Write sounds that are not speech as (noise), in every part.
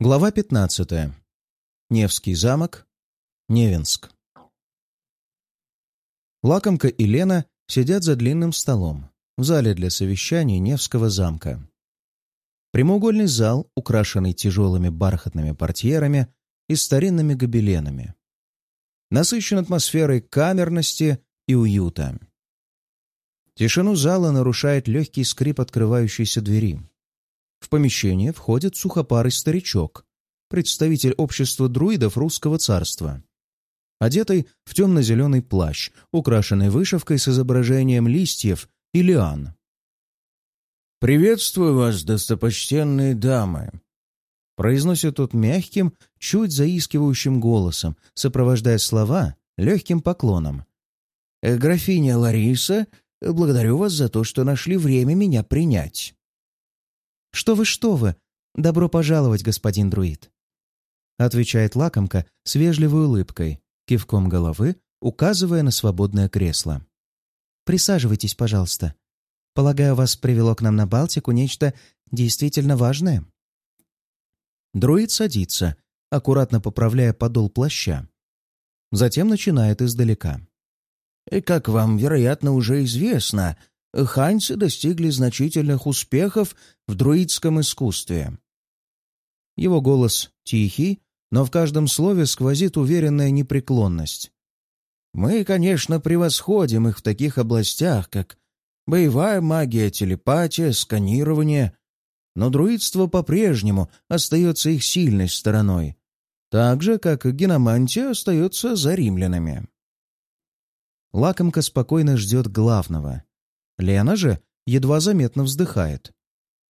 Глава 15. Невский замок. Невинск. Лакомка и Лена сидят за длинным столом в зале для совещаний Невского замка. Прямоугольный зал, украшенный тяжелыми бархатными портьерами и старинными гобеленами. Насыщен атмосферой камерности и уюта. Тишину зала нарушает легкий скрип открывающейся двери. В помещение входит сухопарый старичок, представитель общества друидов русского царства, одетый в темно-зеленый плащ, украшенный вышивкой с изображением листьев и лиан. «Приветствую вас, достопочтенные дамы!» произносит тот мягким, чуть заискивающим голосом, сопровождая слова легким поклоном. «Э, «Графиня Лариса, благодарю вас за то, что нашли время меня принять». «Что вы, что вы! Добро пожаловать, господин друид!» Отвечает лакомка с вежливой улыбкой, кивком головы, указывая на свободное кресло. «Присаживайтесь, пожалуйста. Полагаю, вас привело к нам на Балтику нечто действительно важное?» Друид садится, аккуратно поправляя подол плаща. Затем начинает издалека. «Как вам, вероятно, уже известно, ханьцы достигли значительных успехов в друидском искусстве. Его голос тихий, но в каждом слове сквозит уверенная непреклонность. Мы, конечно, превосходим их в таких областях, как боевая магия, телепатия, сканирование, но друидство по-прежнему остается их сильной стороной, так же, как геномантия остается за римлянами. Лакомка спокойно ждет главного. Лена же едва заметно вздыхает.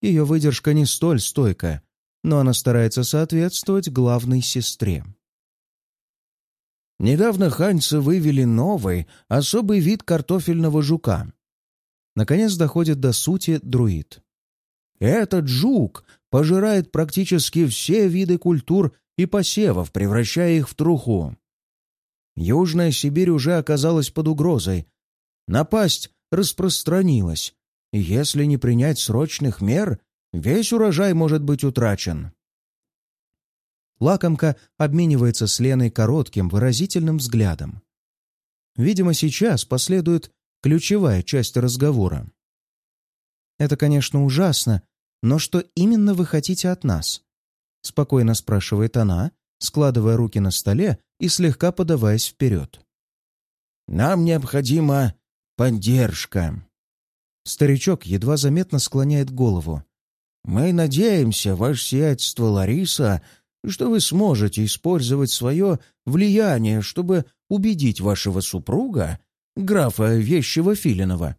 Ее выдержка не столь стойкая, но она старается соответствовать главной сестре. Недавно ханьцы вывели новый, особый вид картофельного жука. Наконец доходит до сути друид. Этот жук пожирает практически все виды культур и посевов, превращая их в труху. Южная Сибирь уже оказалась под угрозой. Напасть распространилась, и если не принять срочных мер, весь урожай может быть утрачен. Лакомка обменивается с Леной коротким, выразительным взглядом. Видимо, сейчас последует ключевая часть разговора. «Это, конечно, ужасно, но что именно вы хотите от нас?» — спокойно спрашивает она, складывая руки на столе и слегка подаваясь вперед. «Нам необходима поддержка». Старичок едва заметно склоняет голову. «Мы надеемся, ваше сиятельство Лариса, что вы сможете использовать свое влияние, чтобы убедить вашего супруга, графа Вещего Филинова,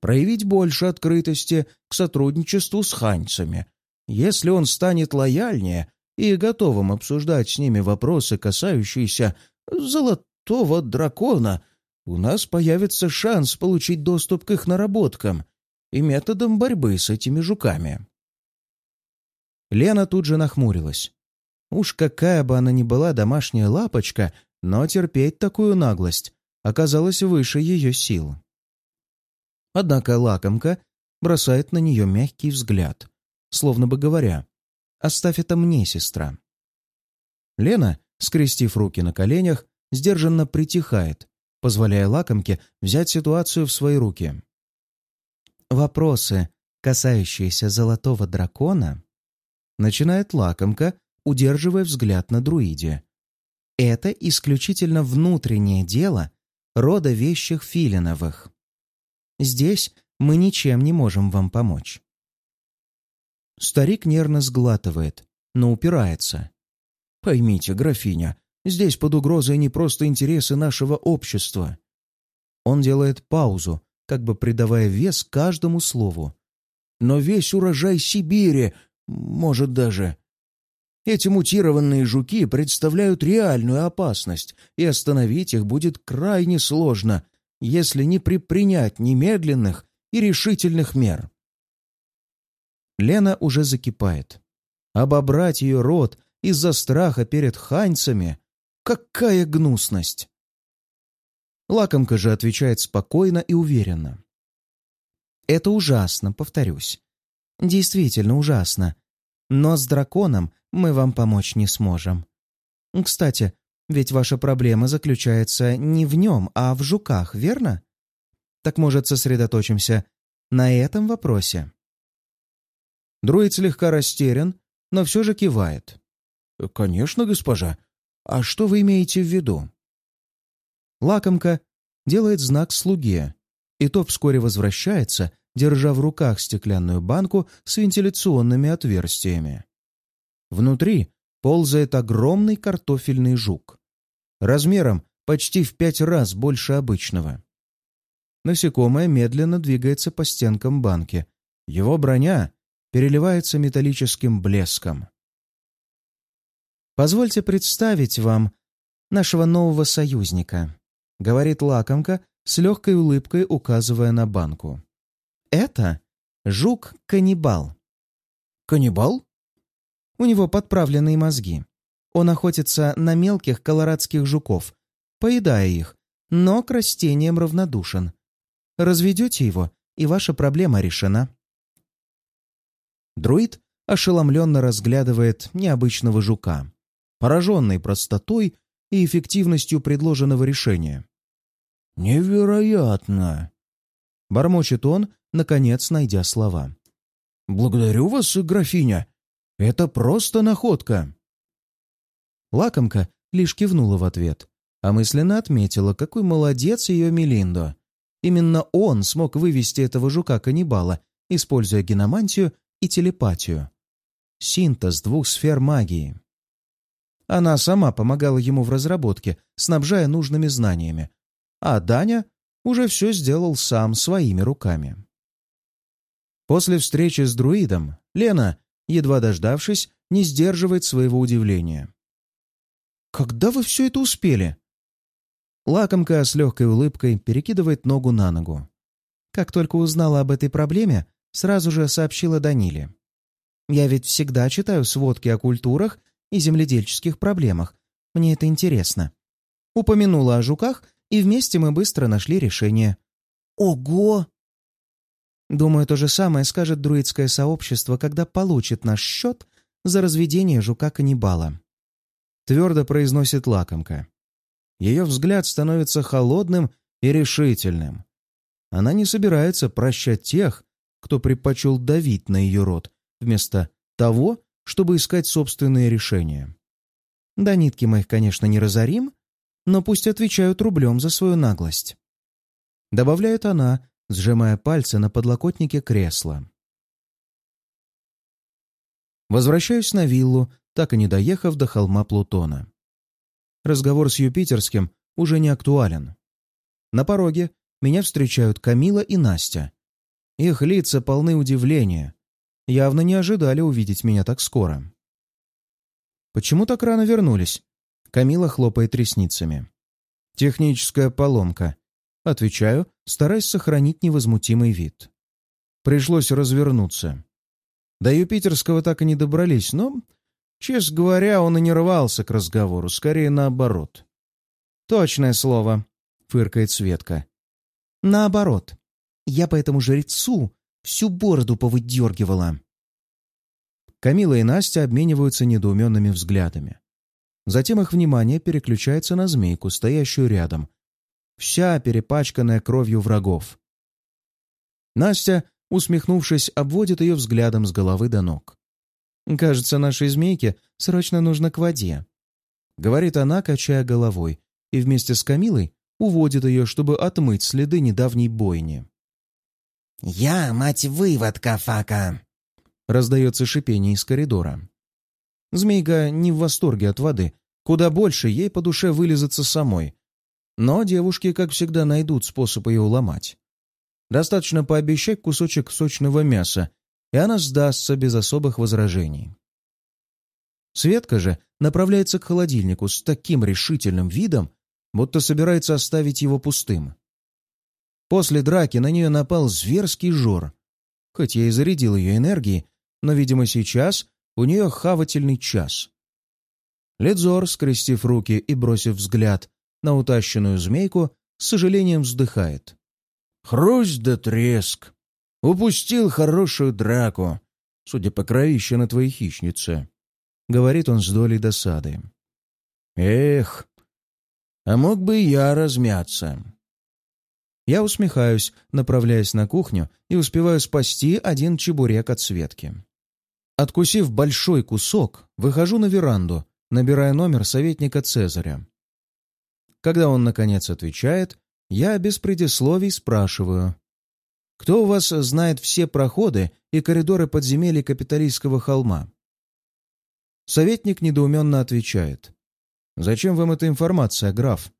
проявить больше открытости к сотрудничеству с ханьцами. Если он станет лояльнее и готовым обсуждать с ними вопросы, касающиеся золотого дракона, у нас появится шанс получить доступ к их наработкам и методам борьбы с этими жуками. Лена тут же нахмурилась. Уж какая бы она ни была домашняя лапочка, но терпеть такую наглость оказалось выше ее сил. Однако лакомка бросает на нее мягкий взгляд, словно бы говоря, «Оставь это мне, сестра». Лена, скрестив руки на коленях, сдержанно притихает, позволяя лакомке взять ситуацию в свои руки. «Вопросы, касающиеся золотого дракона?» Начинает лакомка, удерживая взгляд на друиде. «Это исключительно внутреннее дело рода вещих филиновых. Здесь мы ничем не можем вам помочь». Старик нервно сглатывает, но упирается. «Поймите, графиня, здесь под угрозой не просто интересы нашего общества». Он делает паузу, как бы придавая вес каждому слову. «Но весь урожай Сибири, может даже...» Эти мутированные жуки представляют реальную опасность, и остановить их будет крайне сложно, если не предпринять немедленных и решительных мер. Лена уже закипает. Обобрать ее рот из-за страха перед ханьцами — какая гнусность! Лакомка же отвечает спокойно и уверенно. «Это ужасно, повторюсь. Действительно ужасно. Но с драконом мы вам помочь не сможем. Кстати, ведь ваша проблема заключается не в нем, а в жуках, верно? Так, может, сосредоточимся на этом вопросе?» Друид слегка растерян, но все же кивает. «Конечно, госпожа. А что вы имеете в виду?» Лакомка делает знак слуге, и тот вскоре возвращается, держа в руках стеклянную банку с вентиляционными отверстиями. Внутри ползает огромный картофельный жук, размером почти в пять раз больше обычного. Насекомое медленно двигается по стенкам банки. Его броня переливается металлическим блеском. «Позвольте представить вам нашего нового союзника», — говорит лакомка с легкой улыбкой, указывая на банку. «Это жук-каннибал». «Каннибал?» У него подправленные мозги. Он охотится на мелких колорадских жуков, поедая их, но к растениям равнодушен. Разведете его, и ваша проблема решена. Друид ошеломленно разглядывает необычного жука, пораженный простотой и эффективностью предложенного решения. «Невероятно!» — бормочет он, наконец найдя слова. «Благодарю вас, графиня. Это просто находка!» Лакомка лишь кивнула в ответ, а мысленно отметила, какой молодец ее Мелиндо. Именно он смог вывести этого жука-каннибала, используя геномантию и телепатию. Синтез двух сфер магии. Она сама помогала ему в разработке, снабжая нужными знаниями. А Даня уже все сделал сам своими руками. После встречи с друидом Лена, едва дождавшись, не сдерживает своего удивления. «Когда вы все это успели?» Лакомка с легкой улыбкой перекидывает ногу на ногу. Как только узнала об этой проблеме, сразу же сообщила Даниле. «Я ведь всегда читаю сводки о культурах и земледельческих проблемах. Мне это интересно». Упомянула о жуках, и вместе мы быстро нашли решение. «Ого!» Думаю, то же самое скажет друидское сообщество, когда получит наш счет за разведение жука-каннибала. Твердо произносит лакомка. Ее взгляд становится холодным и решительным. Она не собирается прощать тех, кто предпочел давить на ее рот, вместо того, чтобы искать собственные решения. До нитки мы их, конечно, не разорим, но пусть отвечают рублем за свою наглость. Добавляет она, сжимая пальцы на подлокотнике кресла. Возвращаюсь на виллу, так и не доехав до холма Плутона. Разговор с Юпитерским уже не актуален. На пороге меня встречают Камила и Настя, их лица полны удивления. Явно не ожидали увидеть меня так скоро. «Почему так рано вернулись?» Камила хлопает ресницами. «Техническая поломка». Отвечаю, стараясь сохранить невозмутимый вид. Пришлось развернуться. До Юпитерского так и не добрались, но, честно говоря, он и не рвался к разговору, скорее наоборот. «Точное слово», — фыркает Светка. «Наоборот. Я по этому жрецу всю бороду повыдергивала. Камила и Настя обмениваются недоуменными взглядами. Затем их внимание переключается на змейку, стоящую рядом, вся перепачканная кровью врагов. Настя, усмехнувшись, обводит ее взглядом с головы до ног. «Кажется, нашей змейке срочно нужно к воде», — говорит она, качая головой, и вместе с Камилой уводит ее, чтобы отмыть следы недавней бойни. «Я, мать выводка, Фака!» Раздается шипение из коридора. Змейка не в восторге от воды. Куда больше ей по душе вылезаться самой. Но девушки, как всегда, найдут способ ее уломать. Достаточно пообещать кусочек сочного мяса, и она сдастся без особых возражений. Светка же направляется к холодильнику с таким решительным видом, будто собирается оставить его пустым. После драки на нее напал зверский жор. Хоть я и зарядил ее энергией, но, видимо, сейчас у нее хавательный час. Ледзор, скрестив руки и бросив взгляд на утащенную змейку, с сожалением вздыхает. «Хрусть да треск! Упустил хорошую драку! судя по кровище на твоей хищнице», — говорит он с долей досады. «Эх, а мог бы я размяться». Я усмехаюсь, направляясь на кухню и успеваю спасти один чебурек от Светки. Откусив большой кусок, выхожу на веранду, набирая номер советника Цезаря. Когда он, наконец, отвечает, я без предисловий спрашиваю. «Кто у вас знает все проходы и коридоры подземелья Капитолийского холма?» Советник недоуменно отвечает. «Зачем вам эта информация, граф?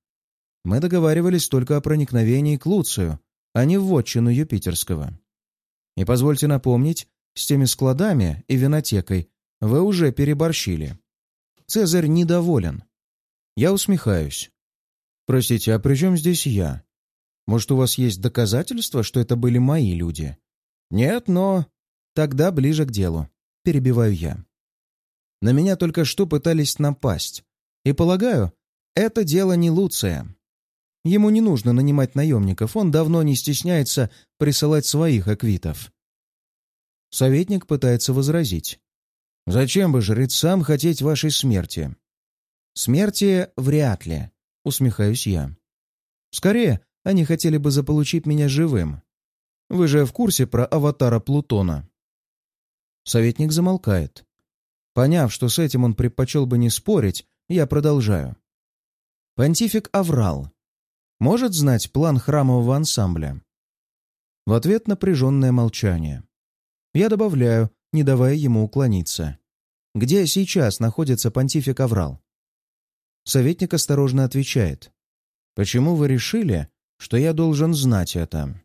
Мы договаривались только о проникновении к Луцию, а не в вотчину Юпитерского. И позвольте напомнить, с теми складами и винотекой вы уже переборщили. Цезарь недоволен. Я усмехаюсь. Простите, а при чем здесь я? Может, у вас есть доказательства, что это были мои люди? Нет, но... Тогда ближе к делу. Перебиваю я. На меня только что пытались напасть. И, полагаю, это дело не Луция. Ему не нужно нанимать наемников, он давно не стесняется присылать своих аквитов. Советник пытается возразить. «Зачем бы жрецам хотеть вашей смерти?» «Смерти вряд ли», — усмехаюсь я. «Скорее, они хотели бы заполучить меня живым. Вы же в курсе про аватара Плутона?» Советник замолкает. Поняв, что с этим он предпочел бы не спорить, я продолжаю. Понтифик Аврал может знать план храмового ансамбля? В ответ напряженное молчание. Я добавляю, не давая ему уклониться. Где сейчас находится понтифик Аврал? Советник осторожно отвечает. Почему вы решили, что я должен знать это?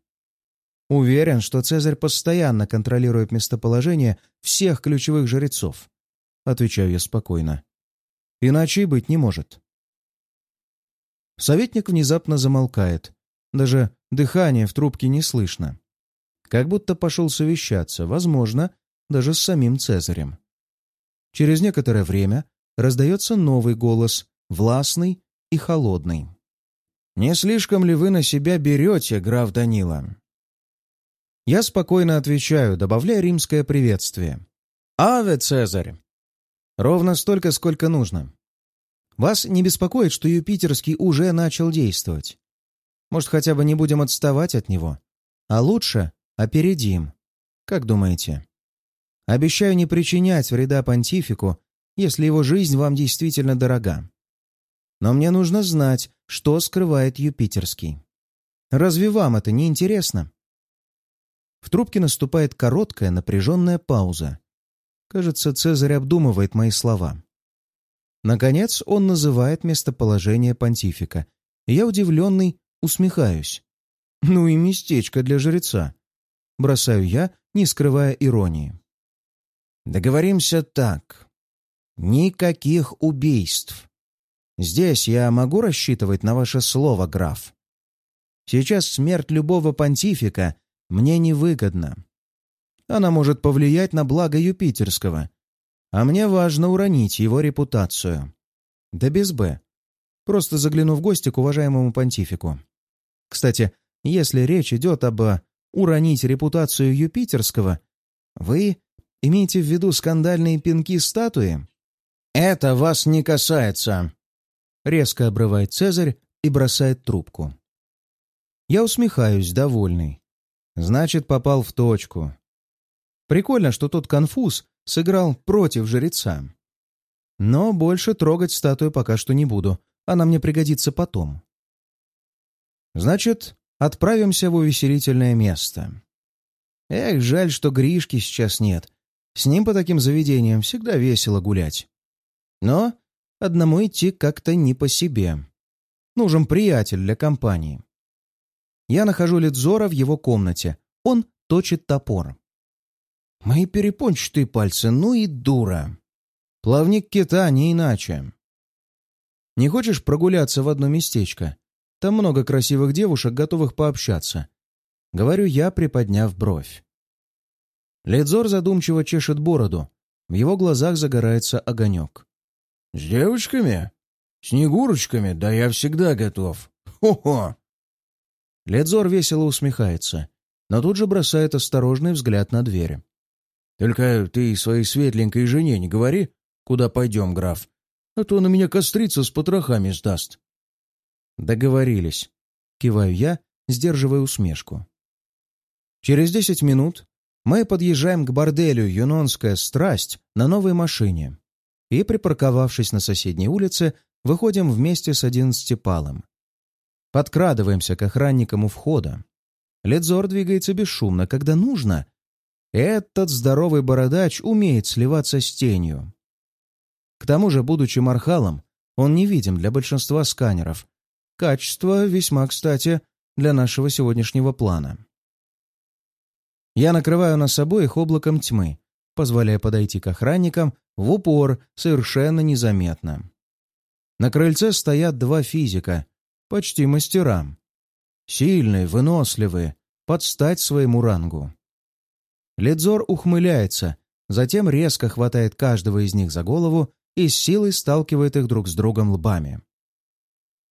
Уверен, что Цезарь постоянно контролирует местоположение всех ключевых жрецов. Отвечаю я спокойно. Иначе и быть не может. Советник внезапно замолкает. Даже дыхание в трубке не слышно. Как будто пошел совещаться, возможно, даже с самим Цезарем. Через некоторое время раздается новый голос, властный и холодный. «Не слишком ли вы на себя берете, граф Данила?» Я спокойно отвечаю, добавляя римское приветствие. «Аве, Цезарь!» Ровно столько, сколько нужно. Вас не беспокоит, что Юпитерский уже начал действовать? Может, хотя бы не будем отставать от него? А лучше опередим. Как думаете? Обещаю не причинять вреда понтифику, если его жизнь вам действительно дорога. Но мне нужно знать, что скрывает Юпитерский. Разве вам это не интересно? В трубке наступает короткая напряженная пауза. Кажется, Цезарь обдумывает мои слова. Наконец он называет местоположение понтифика. я, удивленный, усмехаюсь. Ну и местечко для жреца. Бросаю я, не скрывая иронии. Договоримся так. Никаких убийств. Здесь я могу рассчитывать на ваше слово, граф. Сейчас смерть любого понтифика мне невыгодна. Она может повлиять на благо Юпитерского, а мне важно уронить его репутацию. Да без «Б». Просто загляну в гости к уважаемому понтифику. Кстати, если речь идет об э, уронить репутацию Юпитерского, вы имеете в виду скандальные пинки статуи? «Это вас не касается!» Резко обрывает Цезарь и бросает трубку. Я усмехаюсь, довольный. Значит, попал в точку. Прикольно, что тот конфуз сыграл против жреца. Но больше трогать статую пока что не буду. Она мне пригодится потом. Значит, отправимся в увеселительное место. Эх, жаль, что Гришки сейчас нет. С ним по таким заведениям всегда весело гулять. Но одному идти как-то не по себе. Нужен приятель для компании. Я нахожу Лидзора в его комнате. Он точит топор. Мои перепончатые пальцы, ну и дура. Плавник кита, не иначе. Не хочешь прогуляться в одно местечко? Там много красивых девушек, готовых пообщаться. Говорю я, приподняв бровь. Ледзор задумчиво чешет бороду. В его глазах загорается огонек. «С девочками? Снегурочками? Да я всегда готов. Хо-хо!» Ледзор весело усмехается, но тут же бросает осторожный взгляд на дверь. Только ты своей светленькой жене не говори, куда пойдем, граф, а то на меня кострица с потрохами сдаст». «Договорились», — киваю я, сдерживая усмешку. Через десять минут мы подъезжаем к борделю «Юнонская страсть» на новой машине и, припарковавшись на соседней улице, выходим вместе с одиннадцатипалом. Подкрадываемся к охранникам у входа. Ледзор двигается бесшумно, когда нужно. Этот здоровый бородач умеет сливаться с тенью. К тому же, будучи мархалом, он невидим для большинства сканеров. Качество весьма кстати для нашего сегодняшнего плана. Я накрываю нас обоих облаком тьмы, позволяя подойти к охранникам в упор совершенно незаметно. На крыльце стоят два физика, почти мастера. Сильные, выносливые, под стать своему рангу. Ледзор ухмыляется, затем резко хватает каждого из них за голову и с силой сталкивает их друг с другом лбами.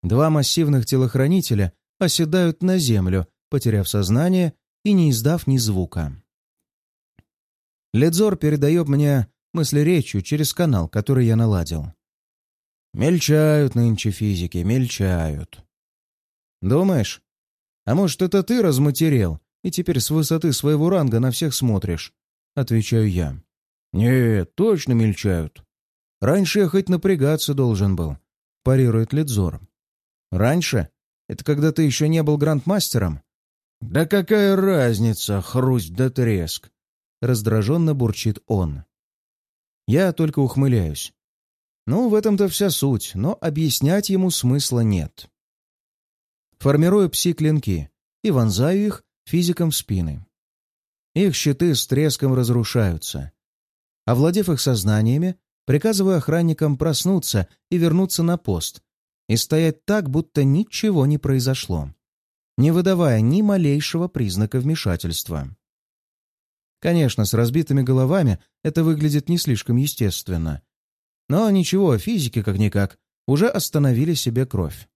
Два массивных телохранителя оседают на землю, потеряв сознание и не издав ни звука. Ледзор передает мне мысли речью через канал, который я наладил. Мельчают нынче физики, мельчают. Думаешь? А может, это ты разматерел и теперь с высоты своего ранга на всех смотришь? Отвечаю я. Нет, точно мельчают. Раньше я хоть напрягаться должен был, парирует Ледзор. Раньше? Это когда ты еще не был грандмастером? «Да какая разница, хрусть да треск!» — раздраженно бурчит он. Я только ухмыляюсь. Ну, в этом-то вся суть, но объяснять ему смысла нет. Формирую пси-клинки и вонзаю их физикам в спины. Их щиты с треском разрушаются. Овладев их сознаниями, приказываю охранникам проснуться и вернуться на пост и стоять так, будто ничего не произошло не выдавая ни малейшего признака вмешательства. Конечно, с разбитыми головами это выглядит не слишком естественно. Но ничего, физики, как-никак, уже остановили себе кровь.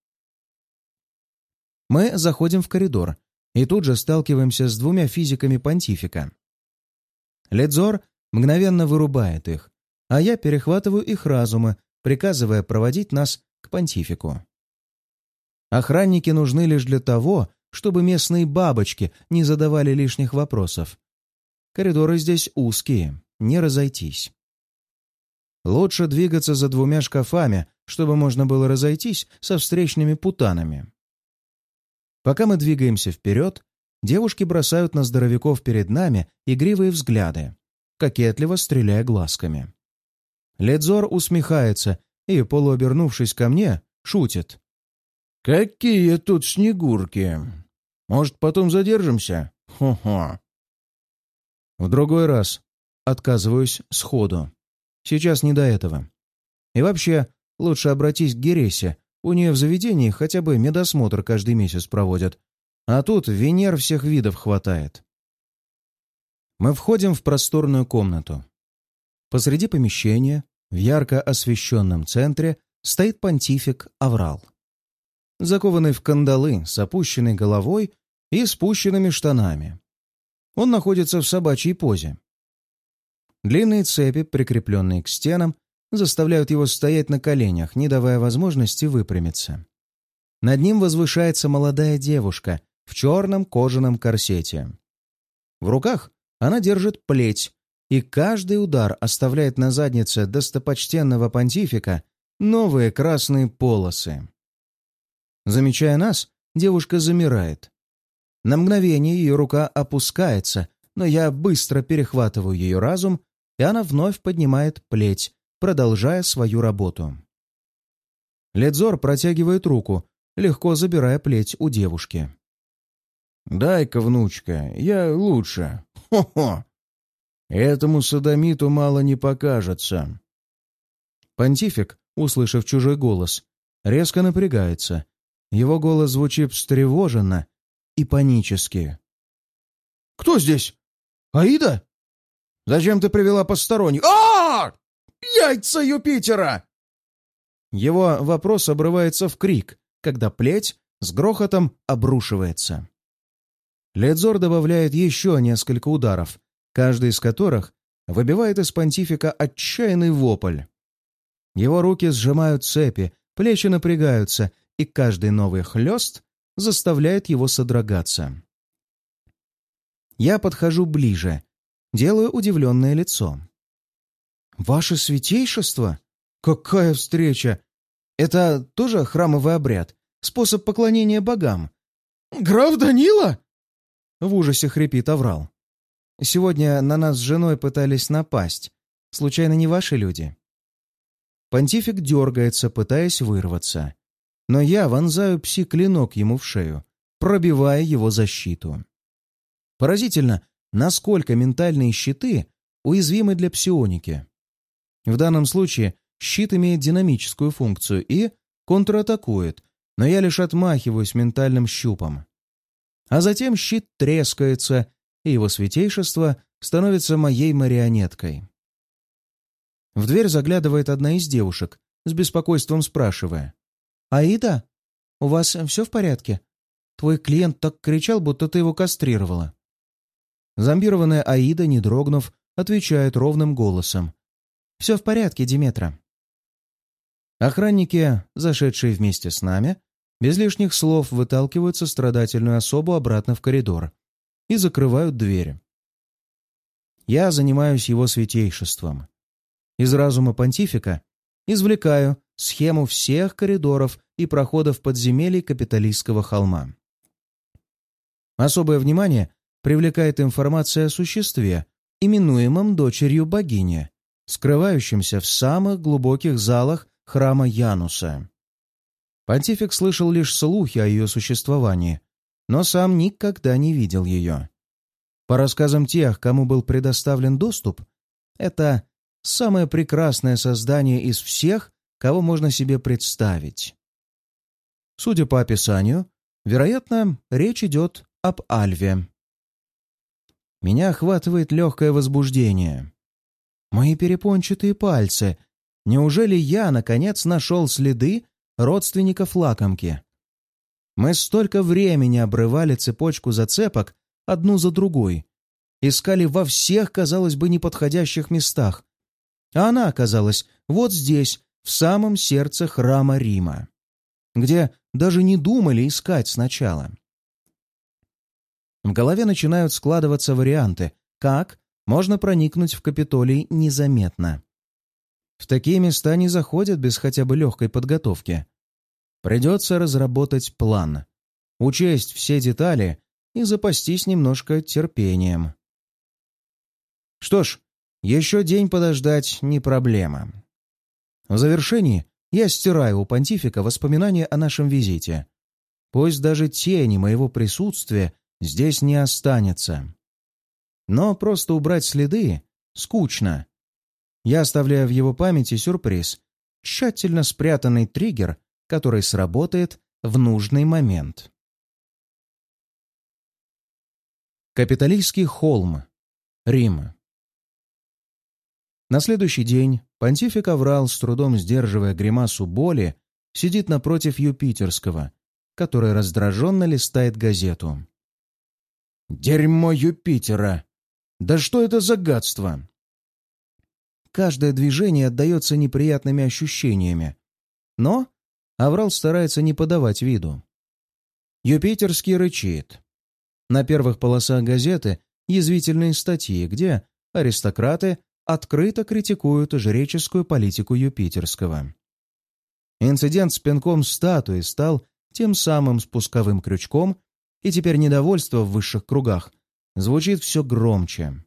Мы заходим в коридор и тут же сталкиваемся с двумя физиками понтифика. Ледзор мгновенно вырубает их, а я перехватываю их разумы, приказывая проводить нас к понтифику. Охранники нужны лишь для того, чтобы местные бабочки не задавали лишних вопросов. Коридоры здесь узкие, не разойтись. Лучше двигаться за двумя шкафами, чтобы можно было разойтись со встречными путанами. Пока мы двигаемся вперед, девушки бросают на здоровяков перед нами игривые взгляды, кокетливо стреляя глазками. Ледзор усмехается и, полуобернувшись ко мне, шутит. «Какие тут снегурки! Может, потом задержимся? Хо-хо!» В другой раз отказываюсь сходу. Сейчас не до этого. И вообще, лучше обратись к Гересе. У нее в заведении хотя бы медосмотр каждый месяц проводят. А тут Венер всех видов хватает. Мы входим в просторную комнату. Посреди помещения, в ярко освещенном центре, стоит понтифик Аврал закованный в кандалы, с опущенной головой и спущенными штанами. Он находится в собачьей позе. Длинные цепи, прикрепленные к стенам, заставляют его стоять на коленях, не давая возможности выпрямиться. Над ним возвышается молодая девушка в черном кожаном корсете. В руках она держит плеть, и каждый удар оставляет на заднице достопочтенного понтифика новые красные полосы. Замечая нас, девушка замирает. На мгновение ее рука опускается, но я быстро перехватываю ее разум, и она вновь поднимает плеть, продолжая свою работу. Ледзор протягивает руку, легко забирая плеть у девушки. «Дай-ка, внучка, я лучше. Хо-хо! Этому садомиту мало не покажется». Понтифик, услышав чужой голос, резко напрягается его голос звучит встревоженно и панически. «Кто здесь? Аида? Зачем ты привела посторонних? а, Яйца Юпитера!» Его вопрос обрывается в крик, когда плеть с грохотом обрушивается. Ледзор добавляет еще несколько ударов, каждый из которых выбивает из понтифика отчаянный вопль. Его руки сжимают цепи, плечи напрягаются, и каждый новый хлест заставляет его содрогаться. Я подхожу ближе, делаю удивленное лицо. «Ваше святейшество? Какая встреча! Это тоже храмовый обряд, способ поклонения богам?» «Граф Данила?» В ужасе хрипит Аврал. «Сегодня на нас с женой пытались напасть. Случайно не ваши люди?» Понтифик дергается, пытаясь вырваться. Но я вонзаю пси-клинок ему в шею, пробивая его защиту. Поразительно, насколько ментальные щиты уязвимы для псионики. В данном случае щит имеет динамическую функцию и контратакует, но я лишь отмахиваюсь ментальным щупом. А затем щит трескается, и его святейшество становится моей марионеткой. В дверь заглядывает одна из девушек, с беспокойством спрашивая. «Аида, у вас все в порядке? Твой клиент так кричал, будто ты его кастрировала». Зомбированная Аида, не дрогнув, отвечает ровным голосом. «Все в порядке, Диметра». Охранники, зашедшие вместе с нами, без лишних слов выталкивают сострадательную особу обратно в коридор и закрывают дверь. Я занимаюсь его святейшеством. Из разума понтифика извлекаю схему всех коридоров и проходов подземелий капиталистского холма. Особое внимание привлекает информация о существе, именуемом дочерью богини, скрывающемся в самых глубоких залах храма Януса. Понтифик слышал лишь слухи о ее существовании, но сам никогда не видел ее. По рассказам тех, кому был предоставлен доступ, это самое прекрасное создание из всех, кого можно себе представить. Судя по описанию, вероятно, речь идет об Альве. Меня охватывает легкое возбуждение. Мои перепончатые пальцы. Неужели я, наконец, нашел следы родственников лакомки? Мы столько времени обрывали цепочку зацепок одну за другой. Искали во всех, казалось бы, неподходящих местах. А она оказалась вот здесь, в самом сердце храма Рима, где даже не думали искать сначала. В голове начинают складываться варианты, как можно проникнуть в Капитолий незаметно. В такие места не заходят без хотя бы легкой подготовки. Придется разработать план, учесть все детали и запастись немножко терпением. Что ж, еще день подождать не проблема. В завершении я стираю у понтифика воспоминания о нашем визите. Пусть даже тени моего присутствия здесь не останется. Но просто убрать следы скучно. Я оставляю в его памяти сюрприз, тщательно спрятанный триггер, который сработает в нужный момент. Капиталистский холм. Рим. На следующий день понтифик Аврал, с трудом сдерживая гримасу боли, сидит напротив Юпитерского, который раздраженно листает газету. Дерьмо Юпитера! Да что это за гадство? Каждое движение отдается неприятными ощущениями. Но Аврал старается не подавать виду. Юпитерский рычит. На первых полосах газеты язвительные статьи, где аристократы открыто критикуют жреческую политику Юпитерского. Инцидент с пинком статуи стал тем самым спусковым крючком, и теперь недовольство в высших кругах звучит все громче.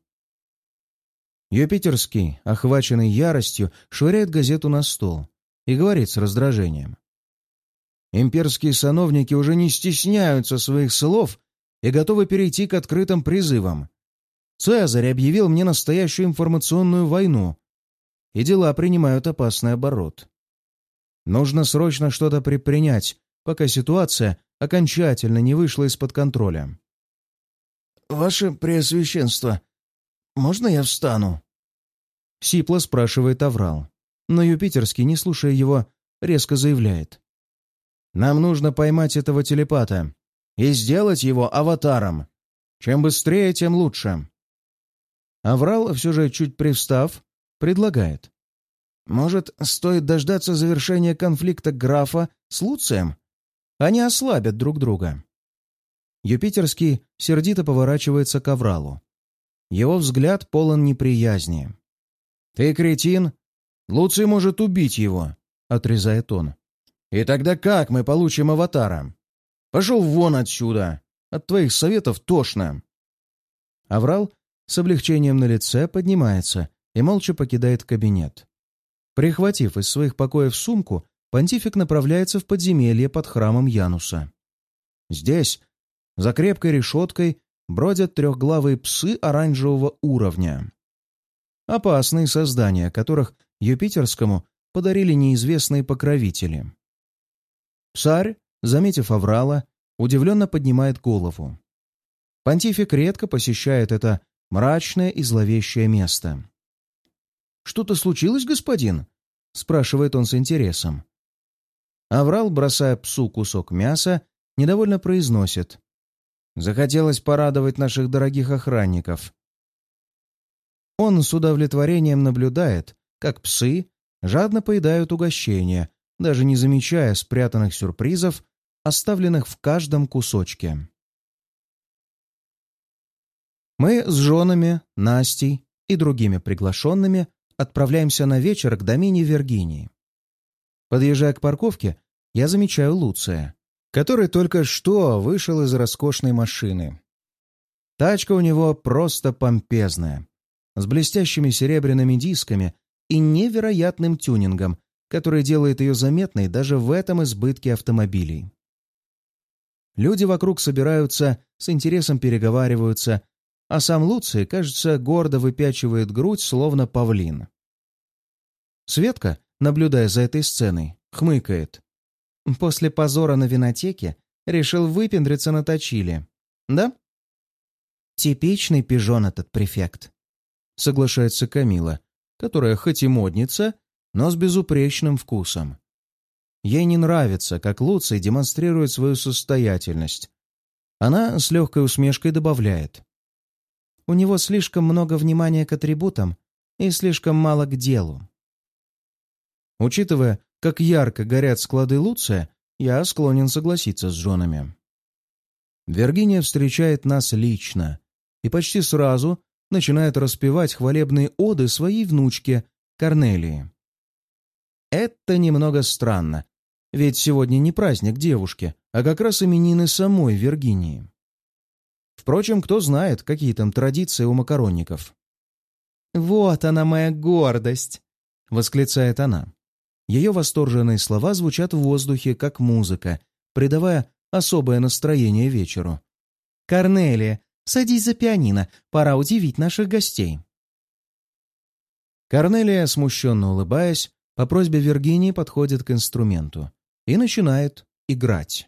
Юпитерский, охваченный яростью, швыряет газету на стол и говорит с раздражением. Имперские сановники уже не стесняются своих слов и готовы перейти к открытым призывам. Цезарь объявил мне настоящую информационную войну, и дела принимают опасный оборот. Нужно срочно что-то предпринять, пока ситуация окончательно не вышла из-под контроля. «Ваше Преосвященство, можно я встану?» Сипло спрашивает Аврал, но Юпитерский, не слушая его, резко заявляет. «Нам нужно поймать этого телепата и сделать его аватаром. Чем быстрее, тем лучше». Аврал, все же чуть привстав, предлагает. «Может, стоит дождаться завершения конфликта графа с Луцием? Они ослабят друг друга». Юпитерский сердито поворачивается к Авралу. Его взгляд полон неприязни. «Ты кретин? Луций может убить его», — отрезает он. «И тогда как мы получим аватара? Пошел вон отсюда! От твоих советов тошно!» Аврал с облегчением на лице поднимается и молча покидает кабинет. Прихватив из своих покоев сумку, понтифик направляется в подземелье под храмом Януса. Здесь, за крепкой решеткой, бродят трехглавые псы оранжевого уровня. Опасные создания, которых Юпитерскому подарили неизвестные покровители. Псарь, заметив Аврала, удивленно поднимает голову. Понтифик редко посещает это мрачное и зловещее место. «Что-то случилось, господин?» — спрашивает он с интересом. Аврал, бросая псу кусок мяса, недовольно произносит. «Захотелось порадовать наших дорогих охранников». Он с удовлетворением наблюдает, как псы жадно поедают угощения, даже не замечая спрятанных сюрпризов, оставленных в каждом кусочке. Мы с женами, Настей и другими приглашенными отправляемся на вечер к домине Виргинии. Подъезжая к парковке, я замечаю Луция, который только что вышел из роскошной машины. Тачка у него просто помпезная, с блестящими серебряными дисками и невероятным тюнингом, который делает ее заметной даже в этом избытке автомобилей. Люди вокруг собираются, с интересом переговариваются, а сам Луций, кажется, гордо выпячивает грудь, словно павлин. Светка, наблюдая за этой сценой, хмыкает. После позора на винотеке решил выпендриться на точиле. Да? Типичный пижон этот префект. Соглашается Камила, которая хоть и модница, но с безупречным вкусом. Ей не нравится, как Луций демонстрирует свою состоятельность. Она с легкой усмешкой добавляет. У него слишком много внимания к атрибутам и слишком мало к делу. Учитывая, как ярко горят склады Луция, я склонен согласиться с женами. Виргиния встречает нас лично и почти сразу начинает распевать хвалебные оды своей внучке Корнелии. Это немного странно, ведь сегодня не праздник девушки, а как раз именины самой Виргинии. Впрочем, кто знает, какие там традиции у макаронников. «Вот она, моя гордость!» — восклицает она. Ее восторженные слова звучат в воздухе, как музыка, придавая особое настроение вечеру. «Корнелия, садись за пианино, пора удивить наших гостей». Корнелия, смущенно улыбаясь, по просьбе Виргинии подходит к инструменту и начинает играть.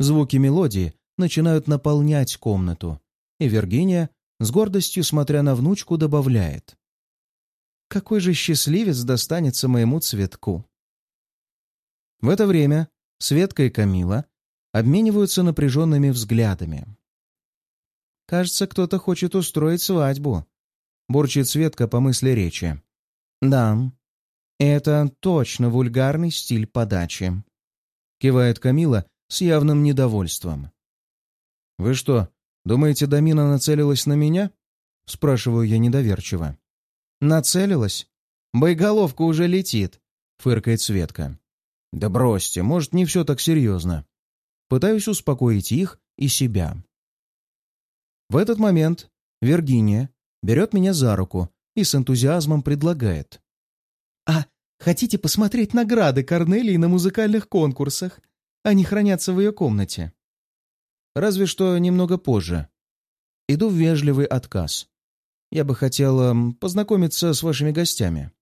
Звуки мелодии начинают наполнять комнату, и Виргиния, с гордостью смотря на внучку, добавляет. «Какой же счастливец достанется моему цветку!» В это время Светка и Камила обмениваются напряженными взглядами. «Кажется, кто-то хочет устроить свадьбу», — бурчит Светка по мысли речи. «Да, это точно вульгарный стиль подачи», — кивает Камила с явным недовольством. «Вы что, думаете, Дамина нацелилась на меня?» — спрашиваю я недоверчиво. «Нацелилась? Боеголовка уже летит», — фыркает Светка. «Да бросьте, может, не все так серьезно». Пытаюсь успокоить их и себя. В этот момент Виргиния берет меня за руку и с энтузиазмом предлагает. «А хотите посмотреть награды Корнелии на музыкальных конкурсах? Они хранятся в ее комнате». Разве что немного позже. Иду в вежливый отказ. Я бы хотела познакомиться с вашими гостями.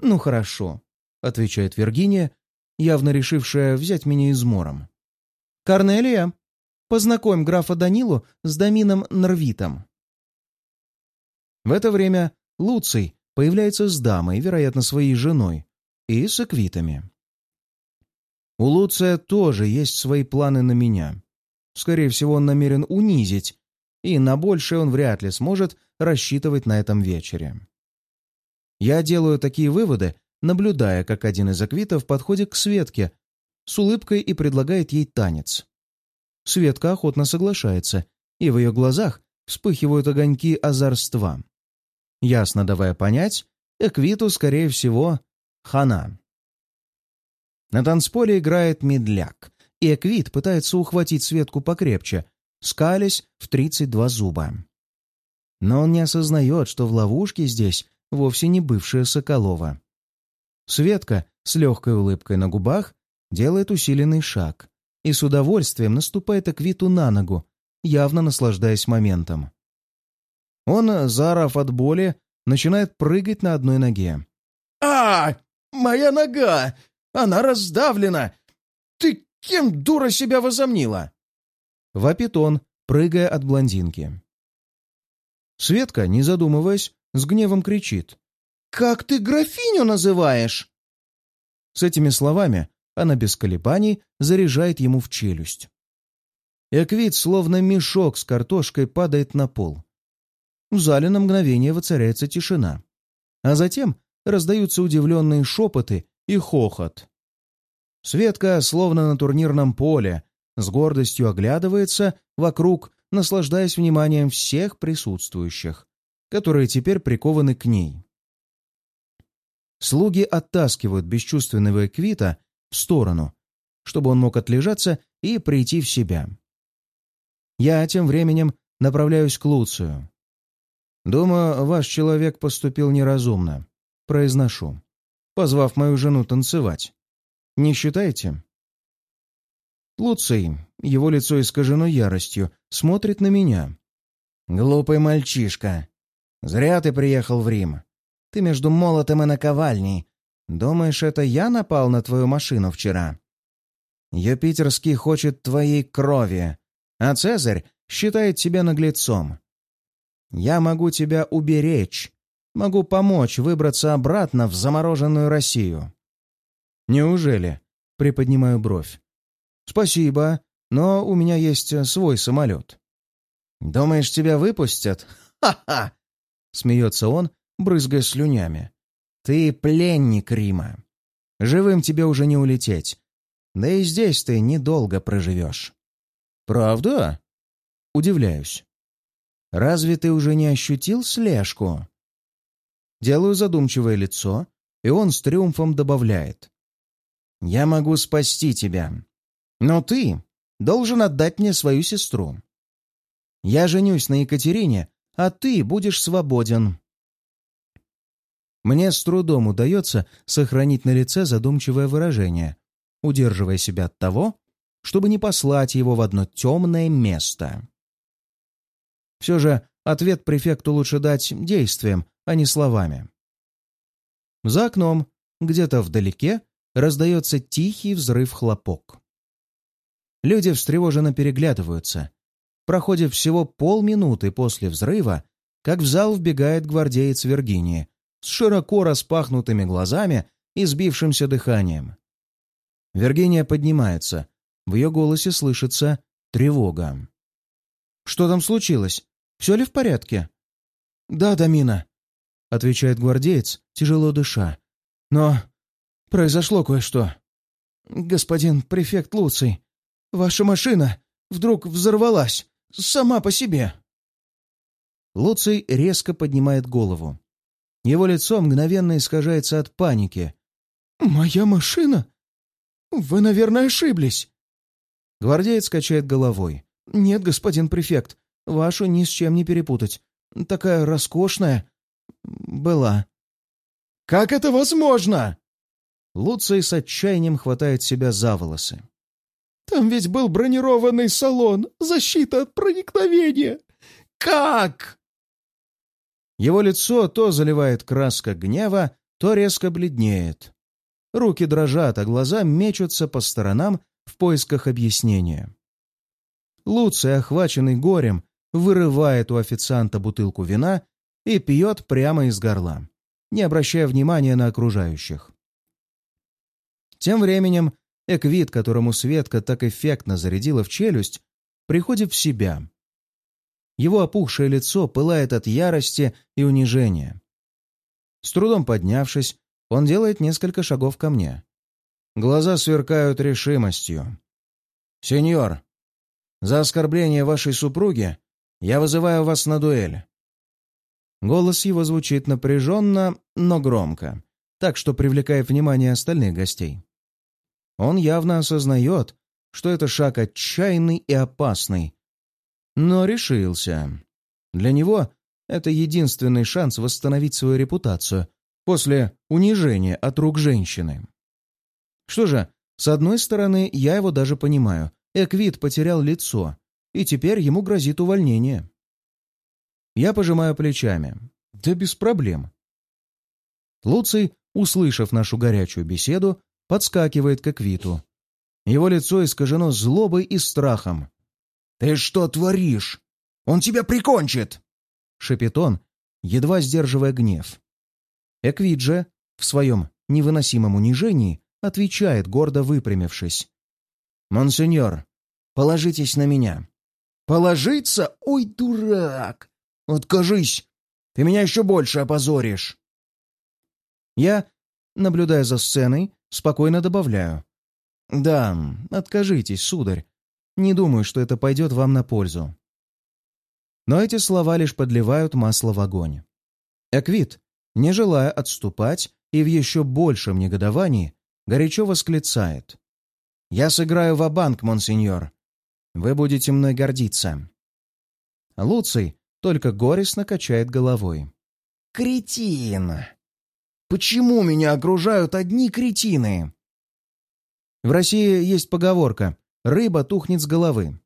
Ну, хорошо, — отвечает Виргиния, явно решившая взять меня измором. «Корнелия, познакомь графа Данилу с Дамином Нрвитом». В это время Луций появляется с дамой, вероятно, своей женой, и с эквитами. У Луция тоже есть свои планы на меня. Скорее всего, он намерен унизить и на большее он вряд ли сможет рассчитывать на этом вечере. Я делаю такие выводы, наблюдая, как один из аквитов подходит к Светке с улыбкой и предлагает ей танец. Светка охотно соглашается, и в ее глазах вспыхивают огоньки озорства. Ясно давая понять, Эквиту, скорее всего, хана. На танцполе играет медляк, и Эквит пытается ухватить Светку покрепче, скались в 32 зуба. Но он не осознает, что в ловушке здесь вовсе не бывшая Соколова. Светка с легкой улыбкой на губах делает усиленный шаг и с удовольствием наступает Эквиту на ногу, явно наслаждаясь моментом. Он, заорав от боли, начинает прыгать на одной ноге. «А, моя нога! Она раздавлена! Ты кем, дура, себя возомнила?» Вопит он, прыгая от блондинки. Светка, не задумываясь, с гневом кричит. «Как ты графиню называешь?» С этими словами она без колебаний заряжает ему в челюсть. Эквит, словно мешок с картошкой, падает на пол. В зале на мгновение воцаряется тишина. А затем раздаются удивленные шепоты и хохот. Светка, словно на турнирном поле, с гордостью оглядывается вокруг, наслаждаясь вниманием всех присутствующих, которые теперь прикованы к ней. Слуги оттаскивают бесчувственного Эквита в сторону, чтобы он мог отлежаться и прийти в себя. Я тем временем направляюсь к Луцию. «Думаю, ваш человек поступил неразумно», — произношу, позвав мою жену танцевать. «Не считаете?» Луций, его лицо искажено яростью, смотрит на меня. «Глупый мальчишка. Зря ты приехал в Рим. Ты между молотом и наковальней. Думаешь, это я напал на твою машину вчера? Юпитерский хочет твоей крови, а Цезарь считает тебя наглецом. Я могу тебя уберечь, могу помочь выбраться обратно в замороженную Россию. Неужели? Приподнимаю бровь. Спасибо, но у меня есть свой самолет. Думаешь, тебя выпустят? (laughs) Ха-ха! Смеется он, брызгая слюнями. Ты пленник Рима. Живым тебе уже не улететь. Да и здесь ты недолго проживешь. Правда? Удивляюсь. Разве ты уже не ощутил слежку? Делаю задумчивое лицо, и он с триумфом добавляет. «Я могу спасти тебя, но ты должен отдать мне свою сестру. Я женюсь на Екатерине, а ты будешь свободен». Мне с трудом удается сохранить на лице задумчивое выражение, удерживая себя от того, чтобы не послать его в одно темное место. Все же ответ префекту лучше дать действием, а не словами. За окном, где-то вдалеке, раздается тихий взрыв-хлопок. Люди встревоженно переглядываются. Проходит всего полминуты после взрыва, как в зал вбегает гвардеец Виргинии с широко распахнутыми глазами и сбившимся дыханием. Виргиния поднимается. В ее голосе слышится тревога. «Что там случилось? Все ли в порядке?» «Да, Дамина», — отвечает гвардеец, тяжело дыша. «Но произошло кое-что. Господин префект Луций, ваша машина вдруг взорвалась, сама по себе». Луций резко поднимает голову. Его лицо мгновенно искажается от паники. «Моя машина? Вы, наверное, ошиблись». Гвардеец качает головой. «Нет, господин префект, Вашу ни с чем не перепутать. Такая роскошная была». «Как это возможно?» Луций с отчаянием хватает себя за волосы. «Там ведь был бронированный салон, защита от проникновения. Как?» Его лицо то заливает краска гнева, то резко бледнеет. Руки дрожат, а глаза мечутся по сторонам в поисках объяснения. Луций, охваченный горем, вырывает у официанта бутылку вина и пьет прямо из горла, не обращая внимания на окружающих. Тем временем Эквит, которому Светка так эффектно зарядила в челюсть, приходит в себя. Его опухшее лицо пылает от ярости и унижения. С трудом поднявшись, он делает несколько шагов ко мне. Глаза сверкают решимостью. «Сеньор, за оскорбление вашей супруги я вызываю вас на дуэль». Голос его звучит напряженно, но громко, так что привлекает внимание остальных гостей. Он явно осознает, что это шаг отчаянный и опасный, но решился. Для него это единственный шанс восстановить свою репутацию после унижения от рук женщины. Что же, с одной стороны, я его даже понимаю. Эквит потерял лицо, и теперь ему грозит увольнение. Я пожимаю плечами. Да без проблем. Луций, услышав нашу горячую беседу, подскакивает к Эквиту. Его лицо искажено злобой и страхом. «Ты что творишь? Он тебя прикончит!» — шепит он, едва сдерживая гнев. Эквит же, в своем невыносимом унижении, отвечает, гордо выпрямившись. «Монсеньор, положитесь на меня». «Положиться? Ой, дурак! Откажись! Ты меня еще больше опозоришь!» Я, наблюдая за сценой, спокойно добавляю. «Да, откажитесь, сударь. Не думаю, что это пойдет вам на пользу». Но эти слова лишь подливают масло в огонь. Эквит, не желая отступать и в еще большем негодовании, горячо восклицает. «Я сыграю в банк монсеньор. Вы будете мной гордиться». Луций только горестно качает головой. «Кретин! Почему меня окружают одни кретины?» В России есть поговорка «рыба тухнет с головы».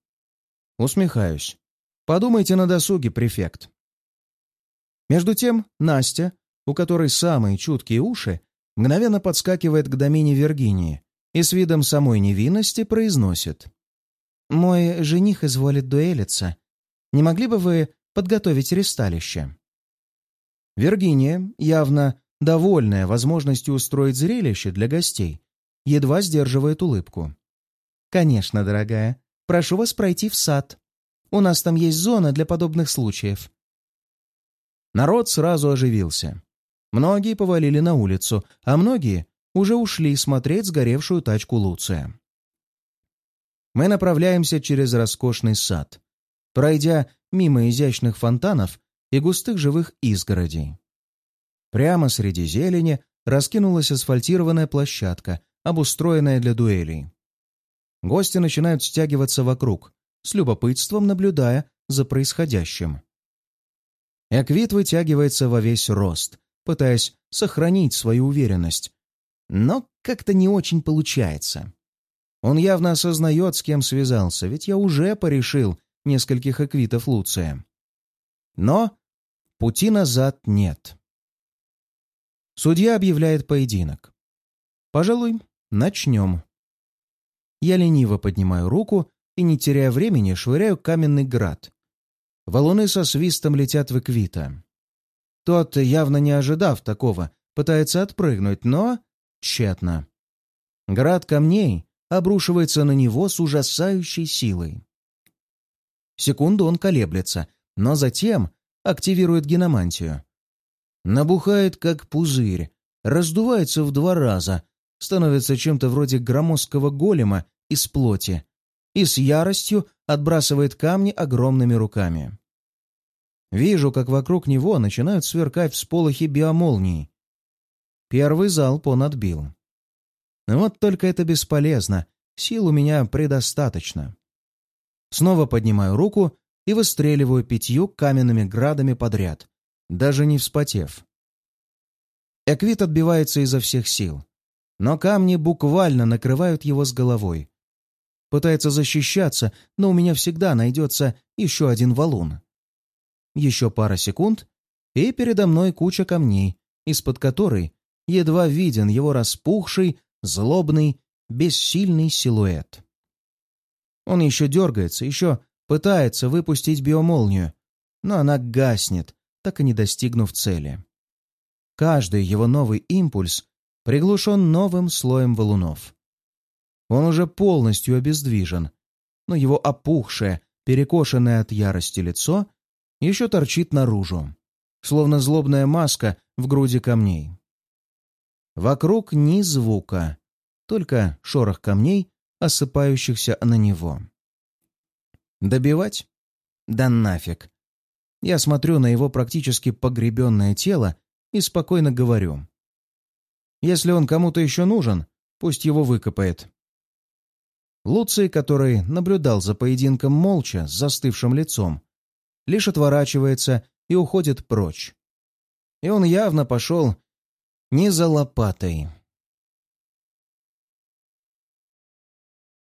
Усмехаюсь. Подумайте на досуге, префект. Между тем Настя, у которой самые чуткие уши, мгновенно подскакивает к домине Виргинии и с видом самой невинности произносит. «Мой жених изволит дуэлиться. Не могли бы вы подготовить ресталище?» Виргиния, явно довольная возможностью устроить зрелище для гостей, едва сдерживает улыбку. «Конечно, дорогая. Прошу вас пройти в сад. У нас там есть зона для подобных случаев». Народ сразу оживился. Многие повалили на улицу, а многие уже ушли смотреть сгоревшую тачку Луция. Мы направляемся через роскошный сад, пройдя мимо изящных фонтанов и густых живых изгородей. Прямо среди зелени раскинулась асфальтированная площадка, обустроенная для дуэлей. Гости начинают стягиваться вокруг, с любопытством наблюдая за происходящим. Эквит вытягивается во весь рост, пытаясь сохранить свою уверенность, но как-то не очень получается. Он явно осознает, с кем связался, ведь я уже порешил нескольких эквитов Луция. Но пути назад нет. Судья объявляет поединок. Пожалуй, Начнем. Я лениво поднимаю руку и, не теряя времени, швыряю каменный град. Валуны со свистом летят в Эквита. Тот, явно не ожидав такого, пытается отпрыгнуть, но тщетно. Град камней обрушивается на него с ужасающей силой. Секунду он колеблется, но затем активирует геномантию. Набухает, как пузырь, раздувается в два раза, становится чем-то вроде громоздкого голема из плоти и с яростью отбрасывает камни огромными руками. Вижу, как вокруг него начинают сверкать всполохи биомолний. Первый залп он отбил. Вот только это бесполезно, сил у меня предостаточно. Снова поднимаю руку и выстреливаю пятью каменными градами подряд, даже не вспотев. Эквит отбивается изо всех сил но камни буквально накрывают его с головой. Пытается защищаться, но у меня всегда найдется еще один валун. Еще пара секунд, и передо мной куча камней, из-под которой едва виден его распухший, злобный, бессильный силуэт. Он еще дергается, еще пытается выпустить биомолнию, но она гаснет, так и не достигнув цели. Каждый его новый импульс приглушен новым слоем валунов. Он уже полностью обездвижен, но его опухшее, перекошенное от ярости лицо еще торчит наружу, словно злобная маска в груди камней. Вокруг ни звука, только шорох камней, осыпающихся на него. Добивать? Да нафиг. Я смотрю на его практически погребенное тело и спокойно говорю. Если он кому-то еще нужен, пусть его выкопает. Луций, который наблюдал за поединком молча, с застывшим лицом, лишь отворачивается и уходит прочь. И он явно пошел не за лопатой.